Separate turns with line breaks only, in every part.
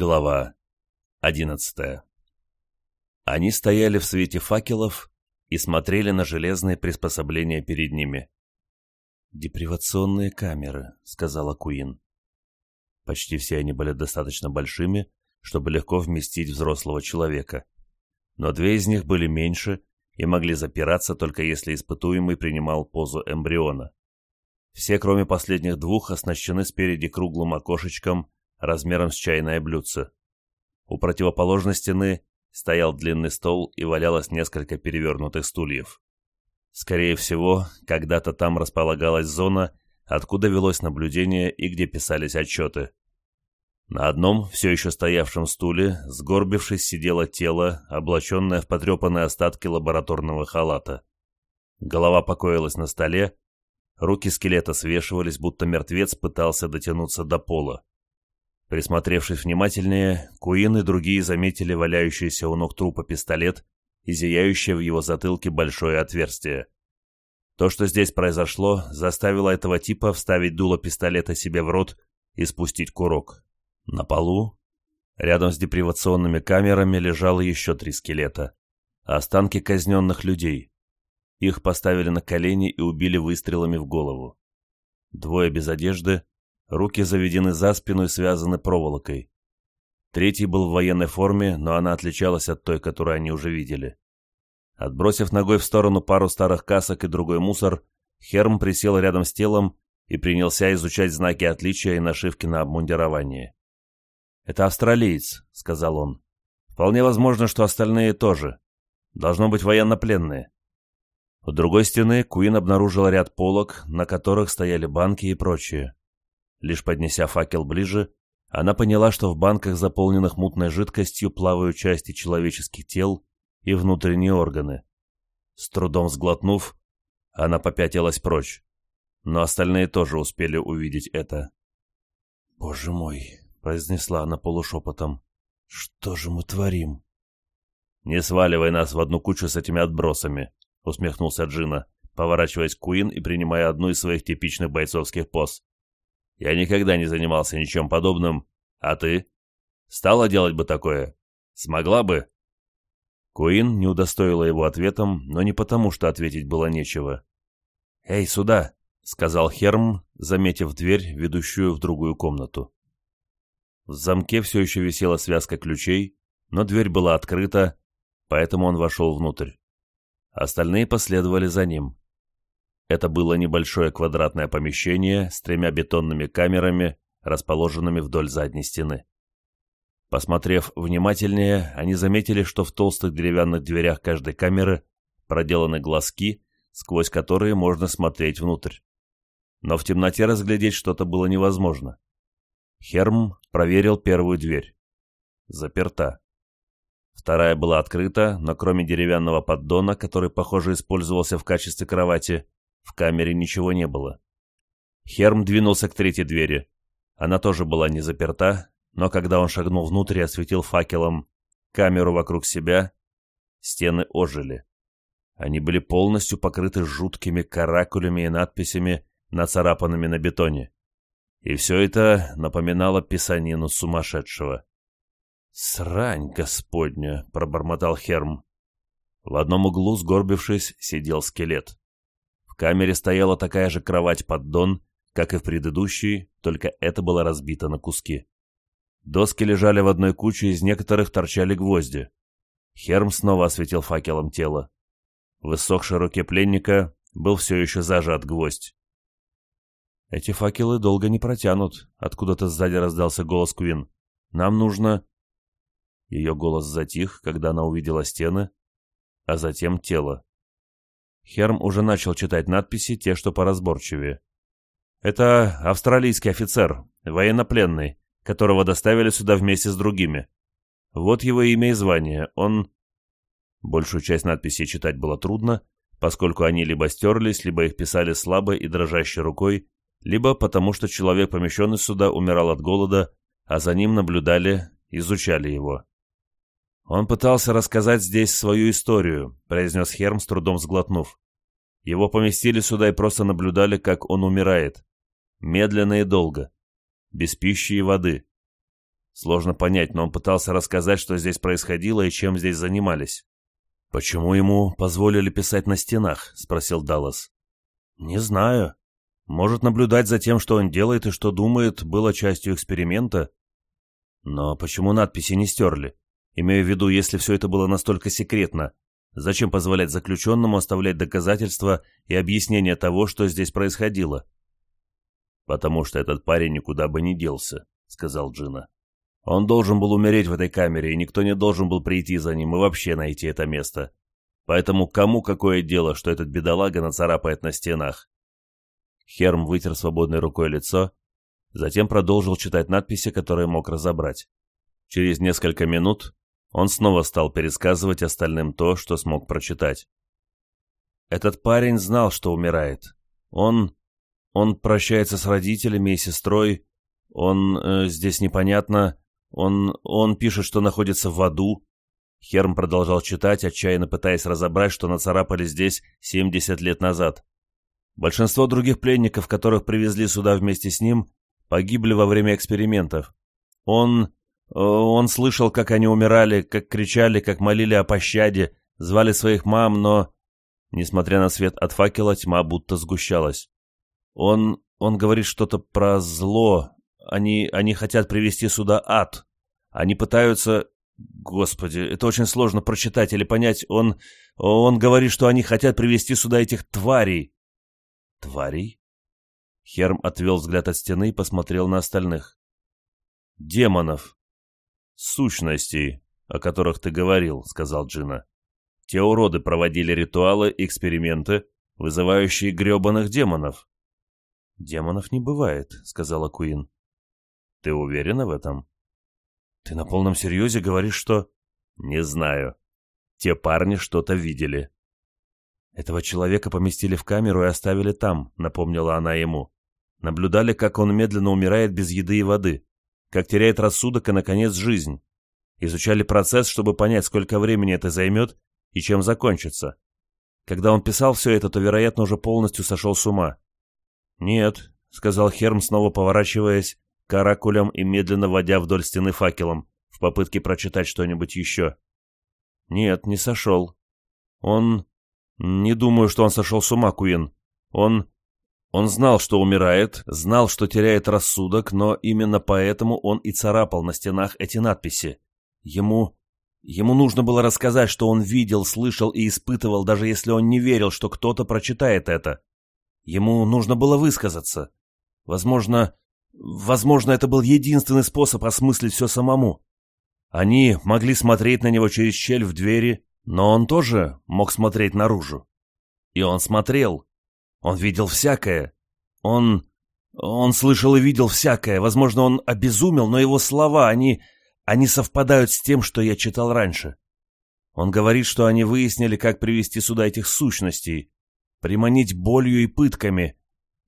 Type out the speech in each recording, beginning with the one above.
Глава одиннадцатая. Они стояли в свете факелов и смотрели на железные приспособления перед ними. «Депривационные камеры», — сказала Куин. Почти все они были достаточно большими, чтобы легко вместить взрослого человека. Но две из них были меньше и могли запираться только если испытуемый принимал позу эмбриона. Все, кроме последних двух, оснащены спереди круглым окошечком — размером с чайное блюдце. У противоположной стены стоял длинный стол и валялось несколько перевернутых стульев. Скорее всего, когда-то там располагалась зона, откуда велось наблюдение и где писались отчеты. На одном, все еще стоявшем стуле, сгорбившись, сидело тело, облаченное в потрепанные остатки лабораторного халата. Голова покоилась на столе, руки скелета свешивались, будто мертвец пытался дотянуться до пола. Присмотревшись внимательнее, Куин и другие заметили валяющийся у ног трупа пистолет и зияющее в его затылке большое отверстие. То, что здесь произошло, заставило этого типа вставить дуло пистолета себе в рот и спустить курок. На полу, рядом с депривационными камерами, лежало еще три скелета. Останки казненных людей. Их поставили на колени и убили выстрелами в голову. Двое без одежды, Руки заведены за спину и связаны проволокой. Третий был в военной форме, но она отличалась от той, которую они уже видели. Отбросив ногой в сторону пару старых касок и другой мусор, Херм присел рядом с телом и принялся изучать знаки отличия и нашивки на обмундировании. «Это австралиец», — сказал он. «Вполне возможно, что остальные тоже. Должно быть военнопленные». У другой стены Куин обнаружил ряд полок, на которых стояли банки и прочее. Лишь поднеся факел ближе, она поняла, что в банках, заполненных мутной жидкостью, плавают части человеческих тел и внутренние органы. С трудом сглотнув, она попятилась прочь, но остальные тоже успели увидеть это. «Боже мой!» — произнесла она полушепотом. «Что же мы творим?» «Не сваливай нас в одну кучу с этими отбросами», — усмехнулся Джина, поворачиваясь к Куин и принимая одну из своих типичных бойцовских поз. Я никогда не занимался ничем подобным. А ты? Стала делать бы такое? Смогла бы?» Куин не удостоила его ответом, но не потому, что ответить было нечего. «Эй, сюда!» — сказал Херм, заметив дверь, ведущую в другую комнату. В замке все еще висела связка ключей, но дверь была открыта, поэтому он вошел внутрь. Остальные последовали за ним. Это было небольшое квадратное помещение с тремя бетонными камерами, расположенными вдоль задней стены. Посмотрев внимательнее, они заметили, что в толстых деревянных дверях каждой камеры проделаны глазки, сквозь которые можно смотреть внутрь. Но в темноте разглядеть что-то было невозможно. Херм проверил первую дверь. Заперта. Вторая была открыта, но кроме деревянного поддона, который, похоже, использовался в качестве кровати, в камере ничего не было. Херм двинулся к третьей двери. Она тоже была не заперта, но когда он шагнул внутрь и осветил факелом камеру вокруг себя, стены ожили. Они были полностью покрыты жуткими каракулями и надписями, нацарапанными на бетоне. И все это напоминало писанину сумасшедшего. «Срань, господня!» — пробормотал Херм. В одном углу, сгорбившись, сидел скелет камере стояла такая же кровать-поддон, как и в предыдущей, только это было разбито на куски. Доски лежали в одной куче, из некоторых торчали гвозди. Херм снова осветил факелом тело. В иссохшей руке пленника был все еще зажат гвоздь. «Эти факелы долго не протянут», — откуда-то сзади раздался голос Квин. «Нам нужно...» Ее голос затих, когда она увидела стены, а затем тело. Херм уже начал читать надписи, те, что поразборчивее. «Это австралийский офицер, военнопленный, которого доставили сюда вместе с другими. Вот его имя и звание. Он...» Большую часть надписей читать было трудно, поскольку они либо стерлись, либо их писали слабо и дрожащей рукой, либо потому что человек, помещенный сюда, умирал от голода, а за ним наблюдали, изучали его. Он пытался рассказать здесь свою историю, произнес Херм, с трудом сглотнув. Его поместили сюда и просто наблюдали, как он умирает. Медленно и долго. Без пищи и воды. Сложно понять, но он пытался рассказать, что здесь происходило и чем здесь занимались. «Почему ему позволили писать на стенах?» — спросил Даллас. «Не знаю. Может, наблюдать за тем, что он делает и что думает, было частью эксперимента. Но почему надписи не стерли? Имею в виду, если все это было настолько секретно, зачем позволять заключенному оставлять доказательства и объяснения того, что здесь происходило? «Потому что этот парень никуда бы не делся», — сказал Джина. «Он должен был умереть в этой камере, и никто не должен был прийти за ним и вообще найти это место. Поэтому кому какое дело, что этот бедолага нацарапает на стенах?» Херм вытер свободной рукой лицо, затем продолжил читать надписи, которые мог разобрать. Через несколько минут он снова стал пересказывать остальным то, что смог прочитать. Этот парень знал, что умирает. Он... он прощается с родителями и сестрой. Он... Э, здесь непонятно. Он... он пишет, что находится в аду. Херм продолжал читать, отчаянно пытаясь разобрать, что нацарапали здесь 70 лет назад. Большинство других пленников, которых привезли сюда вместе с ним, погибли во время экспериментов. Он... Он слышал, как они умирали, как кричали, как молили о пощаде, звали своих мам, но... Несмотря на свет от факела, тьма будто сгущалась. Он... он говорит что-то про зло. Они... они хотят привести сюда ад. Они пытаются... Господи, это очень сложно прочитать или понять. Он... он говорит, что они хотят привести сюда этих тварей. Тварей? Херм отвел взгляд от стены и посмотрел на остальных. Демонов сущностей, о которых ты говорил», — сказал Джина. «Те уроды проводили ритуалы, и эксперименты, вызывающие гребаных демонов». «Демонов не бывает», — сказала Куин. «Ты уверена в этом?» «Ты на полном серьезе говоришь, что...» «Не знаю. Те парни что-то видели». «Этого человека поместили в камеру и оставили там», — напомнила она ему. «Наблюдали, как он медленно умирает без еды и воды» как теряет рассудок и, наконец, жизнь. Изучали процесс, чтобы понять, сколько времени это займет и чем закончится. Когда он писал все это, то, вероятно, уже полностью сошел с ума. «Нет», — сказал Херм, снова поворачиваясь, каракулем и медленно водя вдоль стены факелом, в попытке прочитать что-нибудь еще. «Нет, не сошел. Он... Не думаю, что он сошел с ума, Куин. Он... Он знал, что умирает, знал, что теряет рассудок, но именно поэтому он и царапал на стенах эти надписи. Ему... Ему нужно было рассказать, что он видел, слышал и испытывал, даже если он не верил, что кто-то прочитает это. Ему нужно было высказаться. Возможно... Возможно, это был единственный способ осмыслить все самому. Они могли смотреть на него через щель в двери, но он тоже мог смотреть наружу. И он смотрел, он видел всякое. Он... он слышал и видел всякое. Возможно, он обезумел, но его слова, они... они совпадают с тем, что я читал раньше. Он говорит, что они выяснили, как привести сюда этих сущностей, приманить болью и пытками,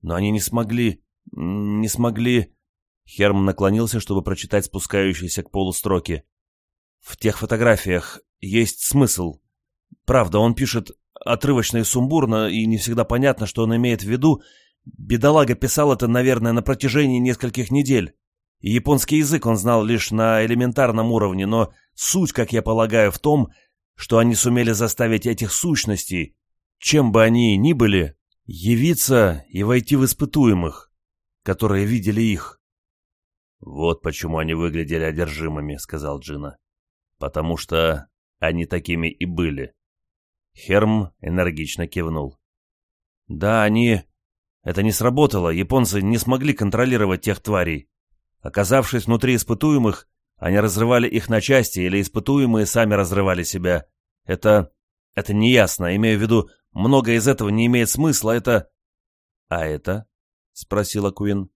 но они не смогли... не смогли... Херм наклонился, чтобы прочитать спускающиеся к полу строки. «В тех фотографиях есть смысл. Правда, он пишет отрывочно и сумбурно, и не всегда понятно, что он имеет в виду, бедолага писал это, наверное, на протяжении нескольких недель. И японский язык он знал лишь на элементарном уровне, но суть, как я полагаю, в том, что они сумели заставить этих сущностей, чем бы они ни были, явиться и войти в испытуемых, которые видели их. «Вот почему они выглядели одержимыми», — сказал Джина. «Потому что они такими и были». Херм энергично кивнул. «Да, они... Это не сработало, японцы не смогли контролировать тех тварей. Оказавшись внутри испытуемых, они разрывали их на части или испытуемые сами разрывали себя. Это... это неясно, имею в виду, многое из этого не имеет смысла, это...» «А это?» — спросила Куин.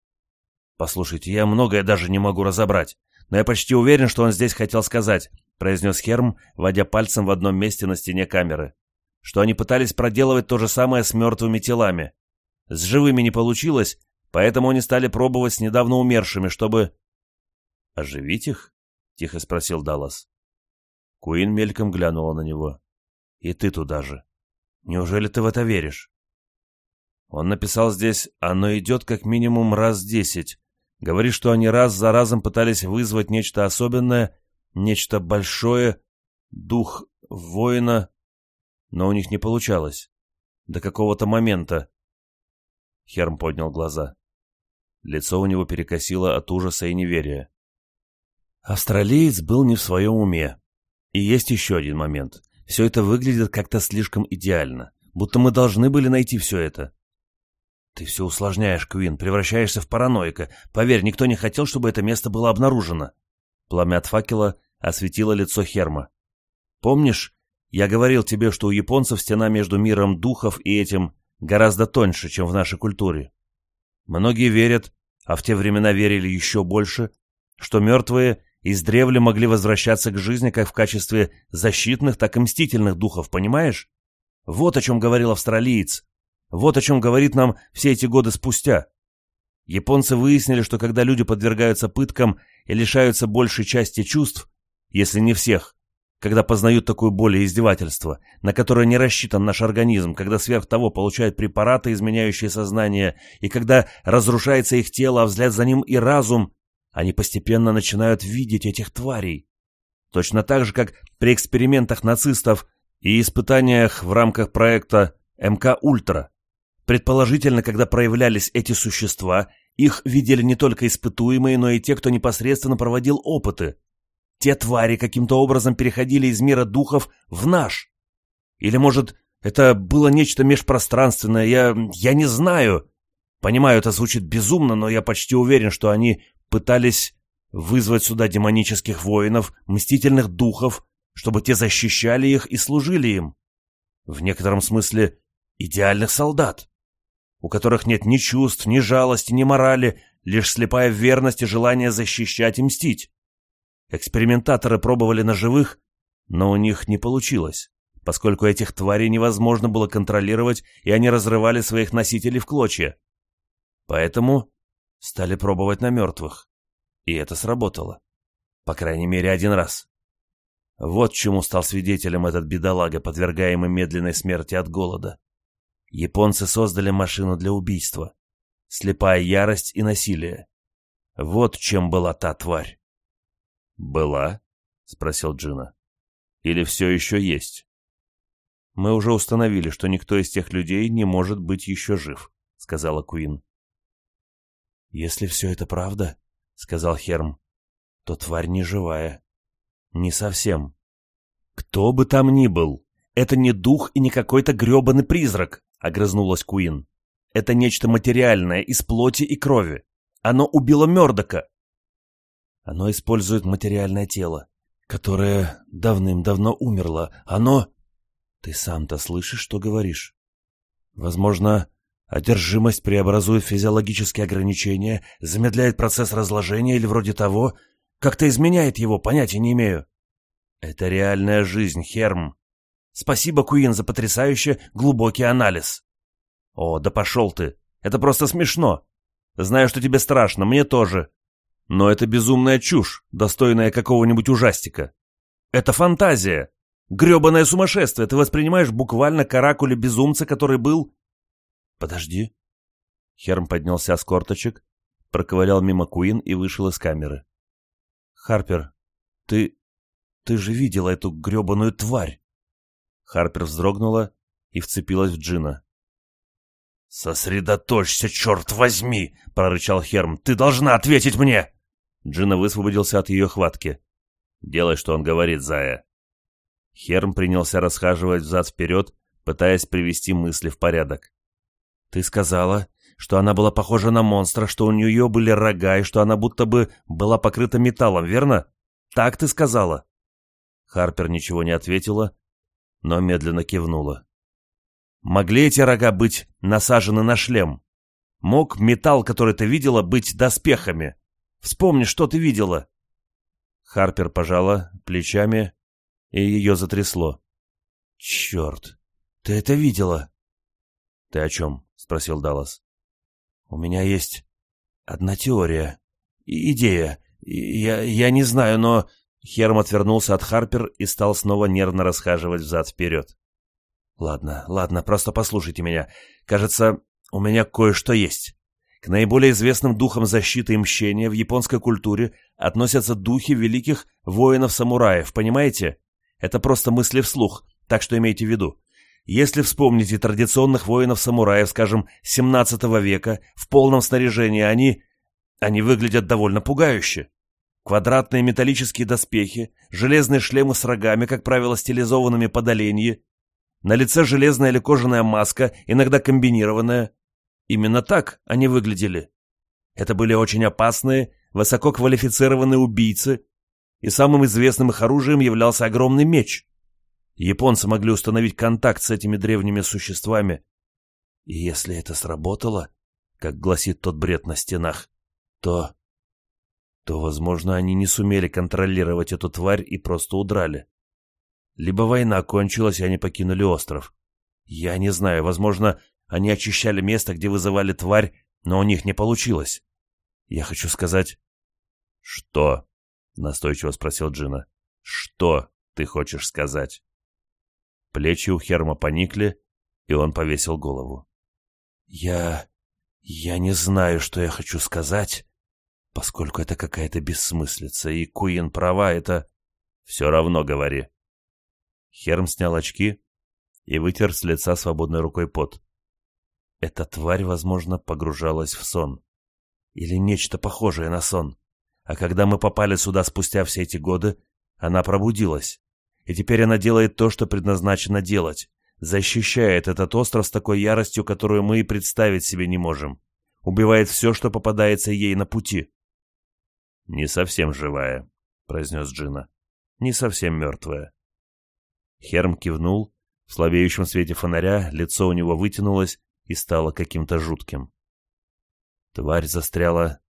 «Послушайте, я многое даже не могу разобрать, но я почти уверен, что он здесь хотел сказать», — произнес Херм, водя пальцем в одном месте на стене камеры что они пытались проделывать то же самое с мертвыми телами. С живыми не получилось, поэтому они стали пробовать с недавно умершими, чтобы... «Оживить их?» — тихо спросил Даллас. Куин мельком глянула на него. «И ты туда же. Неужели ты в это веришь?» Он написал здесь «Оно идет как минимум раз десять». Говорит, что они раз за разом пытались вызвать нечто особенное, нечто большое, дух воина, но у них не получалось. До какого-то момента. Херм поднял глаза. Лицо у него перекосило от ужаса и неверия. Австралиец был не в своем уме. И есть еще один момент. Все это выглядит как-то слишком идеально. Будто мы должны были найти все это. Ты все усложняешь, Квин, превращаешься в параноика. Поверь, никто не хотел, чтобы это место было обнаружено. Пламя от факела осветило лицо Херма. Помнишь, я говорил тебе, что у японцев стена между миром духов и этим гораздо тоньше, чем в нашей культуре. Многие верят, а в те времена верили еще больше, что мертвые издревле могли возвращаться к жизни как в качестве защитных, так и мстительных духов, понимаешь? Вот о чем говорил австралиец. Вот о чем говорит нам все эти годы спустя. Японцы выяснили, что когда люди подвергаются пыткам и лишаются большей части чувств, если не всех, когда познают такую боль и издевательство, на которое не рассчитан наш организм, когда сверх того получают препараты, изменяющие сознание, и когда разрушается их тело, а взгляд за ним и разум, они постепенно начинают видеть этих тварей. Точно так же, как при экспериментах нацистов и испытаниях в рамках проекта МК «Ультра». Предположительно, когда проявлялись эти существа, их видели не только испытуемые, но и те, кто непосредственно проводил опыты – те твари каким-то образом переходили из мира духов в наш. Или, может, это было нечто межпространственное, я, я не знаю. Понимаю, это звучит безумно, но я почти уверен, что они пытались вызвать сюда демонических воинов, мстительных духов, чтобы те защищали их и служили им. В некотором смысле идеальных солдат, у которых нет ни чувств, ни жалости, ни морали, лишь слепая верность и желание защищать и мстить. Экспериментаторы пробовали на живых, но у них не получилось, поскольку этих тварей невозможно было контролировать, и они разрывали своих носителей в клочья. Поэтому стали пробовать на мертвых. И это сработало. По крайней мере, один раз. Вот чему стал свидетелем этот бедолага, подвергаемый медленной смерти от голода. Японцы создали машину для убийства. Слепая ярость и насилие. Вот чем была та тварь. «Была?» — спросил Джина. «Или все еще есть?» «Мы уже установили, что никто из тех людей не может быть еще жив», — сказала Куин. «Если все это правда», — сказал Херм, — «то тварь не живая». «Не совсем». «Кто бы там ни был, это не дух и не какой-то гребаный призрак», — огрызнулась Куин. «Это нечто материальное из плоти и крови. Оно убило Мёрдока, оно использует материальное тело, которое давным-давно умерло. Оно... Ты сам-то слышишь, что говоришь? Возможно, одержимость преобразует физиологические ограничения, замедляет процесс разложения или вроде того, как-то изменяет его, понятия не имею. Это реальная жизнь, Херм. Спасибо, Куин, за потрясающе глубокий анализ. О, да пошел ты. Это просто смешно. Знаю, что тебе страшно, мне тоже. Но это безумная чушь, достойная какого-нибудь ужастика. Это фантазия. Гребаное сумасшествие. Ты воспринимаешь буквально каракуля безумца, который был... Подожди. Херм поднялся с корточек, проковырял мимо Куин и вышел из камеры. Харпер, ты... ты же видела эту грёбаную тварь. Харпер вздрогнула и вцепилась в Джина. «Сосредоточься, черт возьми!» — прорычал Херм. «Ты должна ответить мне!» Джина высвободился от ее хватки. «Делай, что он говорит, зая». Херм принялся расхаживать взад-вперед, пытаясь привести мысли в порядок. «Ты сказала, что она была похожа на монстра, что у нее были рога и что она будто бы была покрыта металлом, верно? Так ты сказала?» Харпер ничего не ответила, но медленно кивнула. «Могли эти рога быть насажены на шлем? Мог металл, который ты видела, быть доспехами?» Вспомни, что ты видела!» Харпер пожала плечами, и ее затрясло. «Черт! Ты это видела!» «Ты о чем?» — спросил Даллас. «У меня есть одна теория. Идея. Я, я не знаю, но...» Херм отвернулся от Харпер и стал снова нервно расхаживать взад-вперед. «Ладно, ладно, просто послушайте меня. Кажется, у меня кое-что есть». Наиболее известным духам защиты и мщения в японской культуре относятся духи великих воинов-самураев, понимаете? Это просто мысли вслух, так что имейте в виду. Если вспомните традиционных воинов-самураев, скажем, 17 века, в полном снаряжении они... Они выглядят довольно пугающе. Квадратные металлические доспехи, железные шлемы с рогами, как правило, стилизованными под оленьи, на лице железная или кожаная маска, иногда комбинированная, Именно так они выглядели. Это были очень опасные, высококвалифицированные убийцы, и самым известным их оружием являлся огромный меч. Японцы могли установить контакт с этими древними существами. И если это сработало, как гласит тот бред на стенах, то... то, возможно, они не сумели контролировать эту тварь и просто удрали. Либо война кончилась, и они покинули остров. Я не знаю, возможно, они очищали место, где вызывали тварь, но у них не получилось. Я хочу сказать... — Что? — настойчиво спросил Джина. — Что ты хочешь сказать? Плечи у Херма поникли, и он повесил голову. — Я... я не знаю, что я хочу сказать, поскольку это какая-то бессмыслица, и Куин права, это... — Все равно говори. Херм снял очки и вытер с лица свободной рукой пот. — эта тварь, возможно, погружалась в сон. Или нечто похожее на сон. А когда мы попали сюда спустя все эти годы, она пробудилась. И теперь она делает то, что предназначено делать. Защищает этот остров с такой яростью, которую мы и представить себе не можем. Убивает все, что попадается ей на пути. «Не совсем живая», — произнес Джина. «Не совсем мертвая». Херм кивнул. В слабеющем свете фонаря лицо у него вытянулось, и стало каким-то жутким. Тварь застряла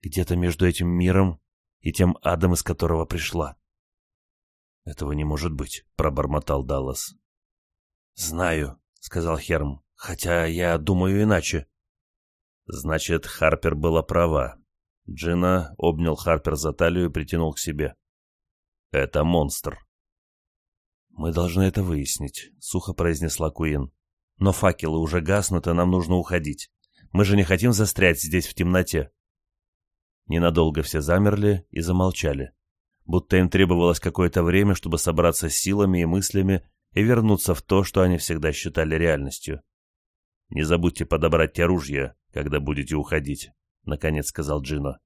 где-то между этим миром и тем адом, из которого пришла. «Этого не может быть», — пробормотал Даллас. «Знаю», — сказал Херм, — «хотя я думаю иначе». Значит, Харпер была права. Джина обнял Харпер за талию и притянул к себе. «Это монстр». «Мы должны это выяснить», — сухо произнесла Куин но факелы уже гаснут, и нам нужно уходить. Мы же не хотим застрять здесь в темноте». Ненадолго все замерли и замолчали, будто им требовалось какое-то время, чтобы собраться с силами и мыслями и вернуться в то, что они всегда считали реальностью. «Не забудьте подобрать те когда будете уходить», — наконец сказал Джино.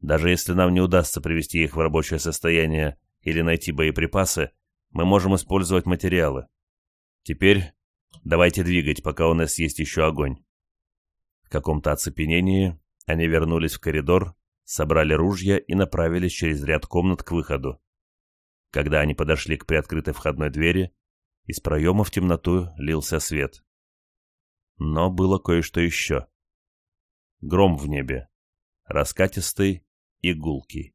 «Даже если нам не удастся привести их в рабочее состояние или найти боеприпасы, мы можем использовать материалы. Теперь Давайте двигать, пока у нас есть еще огонь». В каком-то оцепенении они вернулись в коридор, собрали ружья и направились через ряд комнат к выходу. Когда они подошли к приоткрытой входной двери, из проема в темноту лился свет. Но было кое-что еще. Гром в небе. Раскатистый и гулкий.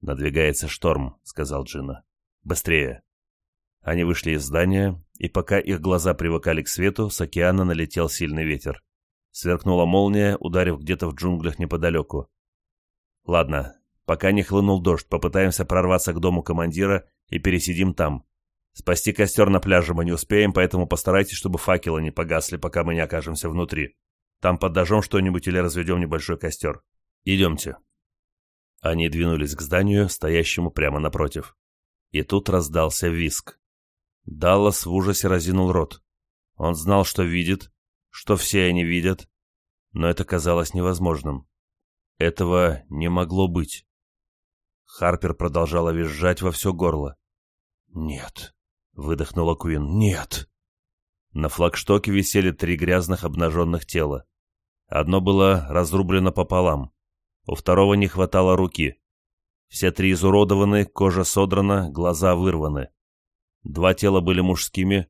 «Надвигается шторм», — сказал Джина. «Быстрее». Они вышли из здания и пока их глаза привыкали к свету, с океана налетел сильный ветер. Сверкнула молния, ударив где-то в джунглях неподалеку. «Ладно, пока не хлынул дождь, попытаемся прорваться к дому командира и пересидим там. Спасти костер на пляже мы не успеем, поэтому постарайтесь, чтобы факелы не погасли, пока мы не окажемся внутри. Там подожжем что-нибудь или разведем небольшой костер. Идемте». Они двинулись к зданию, стоящему прямо напротив. И тут раздался виск. Даллас в ужасе разинул рот. Он знал, что видит, что все они видят, но это казалось невозможным. Этого не могло быть. Харпер продолжала визжать во все горло. «Нет», — выдохнула Куин, — «нет». На флагштоке висели три грязных обнаженных тела. Одно было разрублено пополам, у второго не хватало руки. Все три изуродованы, кожа содрана, глаза вырваны. Два тела были мужскими,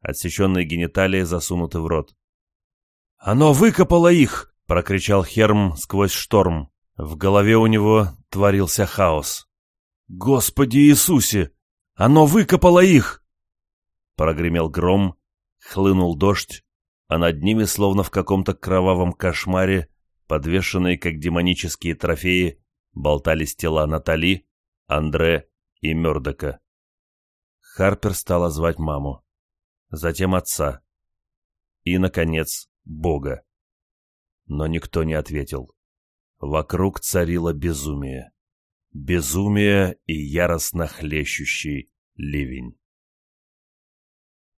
отсеченные гениталии засунуты в рот. «Оно выкопало их!» — прокричал Херм сквозь шторм. В голове у него творился хаос. «Господи Иисусе! Оно выкопало их!» Прогремел гром, хлынул дождь, а над ними, словно в каком-то кровавом кошмаре, подвешенные как демонические трофеи, болтались тела Натали, Андре и Мёрдока. Харпер стала звать маму, затем отца и, наконец, Бога. Но никто не ответил. Вокруг царило безумие. Безумие и яростно хлещущий ливень.